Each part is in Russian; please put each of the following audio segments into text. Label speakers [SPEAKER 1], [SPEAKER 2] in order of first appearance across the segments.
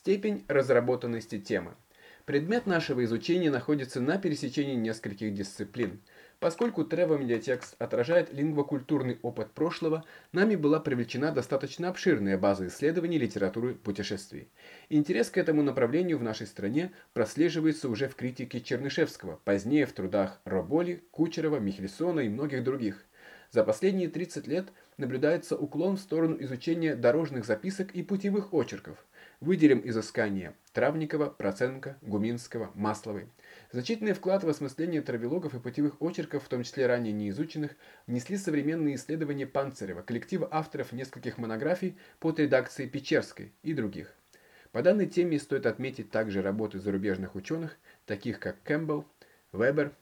[SPEAKER 1] Степень разработанности темы. Предмет нашего изучения находится на пересечении нескольких дисциплин. Поскольку travel медиатекст отражает лингвокультурный опыт прошлого, нами была привлечена достаточно обширная база исследований литературы путешествий. Интерес к этому направлению в нашей стране прослеживается уже в критике Чернышевского, позднее в трудах Роболи, Кучерова, Михельсона и многих других. За последние 30 лет наблюдается уклон в сторону изучения дорожных записок и путевых очерков. Выделим изыскания Травникова, Проценко, Гуминского, Масловой. Значительный вклад в осмысление травелогов и путевых очерков, в том числе ранее неизученных, внесли современные исследования Панцерева, коллектива авторов нескольких монографий под редакцией Печерской и других. По данной теме стоит отметить также работы зарубежных ученых, таких как Кэмпбелл, Вебер,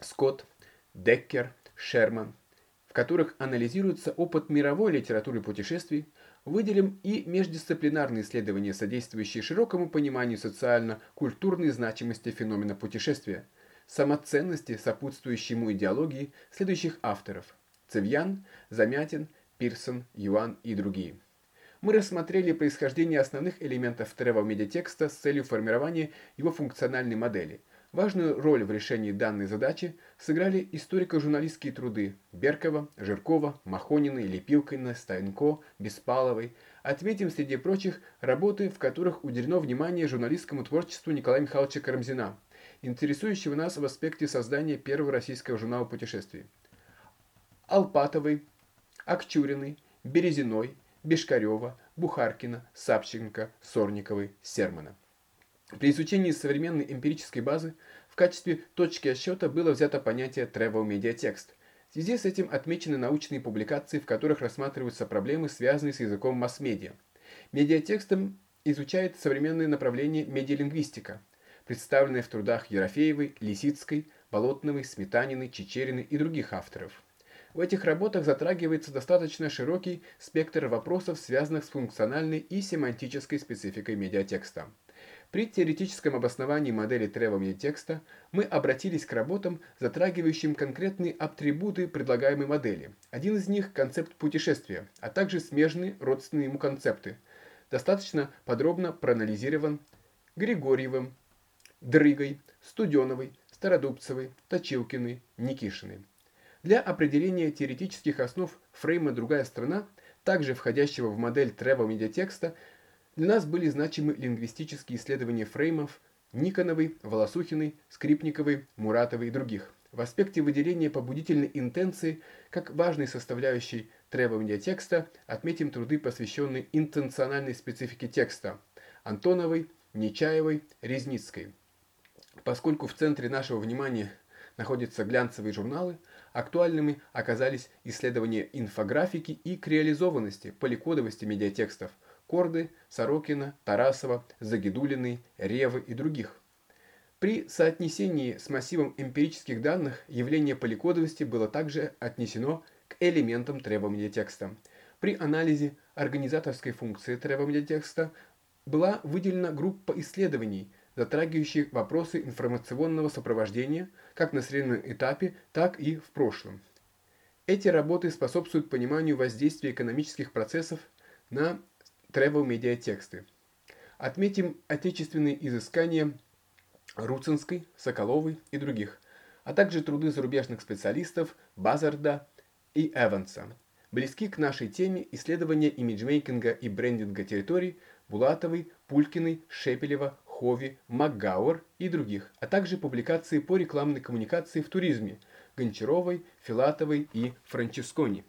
[SPEAKER 1] Скотт, Деккер, Шерман, в которых анализируется опыт мировой литературы путешествий, выделим и междисциплинарные исследования, содействующие широкому пониманию социально-культурной значимости феномена путешествия, самоценности, сопутствующей ему идеологии следующих авторов – Цивьян, Замятин, Пирсон, Юан и другие. Мы рассмотрели происхождение основных элементов тревел-медиатекста с целью формирования его функциональной модели – Важную роль в решении данной задачи сыграли историко-журналистские труды Беркова, Жиркова, Махонина, Лепилкина, Стайнко, Беспаловой. Отметим среди прочих работы, в которых уделено внимание журналистскому творчеству Николая Михайловича Карамзина, интересующего нас в аспекте создания первого российского журнала путешествий. Алпатовой, Акчуриной, Березиной, Бешкарева, Бухаркина, Сапченко, Сорниковой, Сермана. При изучении современной эмпирической базы в качестве точки отсчета было взято понятие travel media text. В связи с этим отмечены научные публикации, в которых рассматриваются проблемы, связанные с языком масс-медиа. Медиатекстом изучает современное направление медиалингвистика, представленное в трудах Ерофеевой, Лисицкой, Болотновой, Сметаниной, Чечериной и других авторов. В этих работах затрагивается достаточно широкий спектр вопросов, связанных с функциональной и семантической спецификой медиатекста. При теоретическом обосновании модели требований текста мы обратились к работам, затрагивающим конкретные атрибуты предлагаемой модели. Один из них – концепт путешествия, а также смежные родственные ему концепты. Достаточно подробно проанализирован Григорьевым, Дрыгой, Студеновой, Стародубцевой, Точилкиной, Никишиной. Для определения теоретических основ фрейма «Другая страна», также входящего в модель travel медиатекста, для нас были значимы лингвистические исследования фреймов Никоновой, Волосухиной, Скрипниковой, Муратовой и других. В аспекте выделения побудительной интенции как важной составляющей требования текста отметим труды, посвященные интенциональной специфике текста Антоновой, Нечаевой, Резницкой. Поскольку в центре нашего внимания находятся глянцевые журналы, актуальными оказались исследования инфографики и креализованности, поликодовости медиатекстов – Корды, Сорокина, Тарасова, Загидулиной, Ревы и других. При соотнесении с массивом эмпирических данных явление поликодовости было также отнесено к элементам требования текста. При анализе организаторской функции требования текста была выделена группа исследований, затрагивающих вопросы информационного сопровождения как на среднем этапе, так и в прошлом. Эти работы способствуют пониманию воздействия экономических процессов на travel медиатексты. Отметим отечественные изыскания Руцинской, Соколовой и других, а также труды зарубежных специалистов Базарда и Эванса. Близки к нашей теме исследования имиджмейкинга и брендинга территорий Булатовой, Пулькиной, Шепелева, Хови, МакГауэр и других, а также публикации по рекламной коммуникации в туризме Гончаровой, Филатовой и Франческони.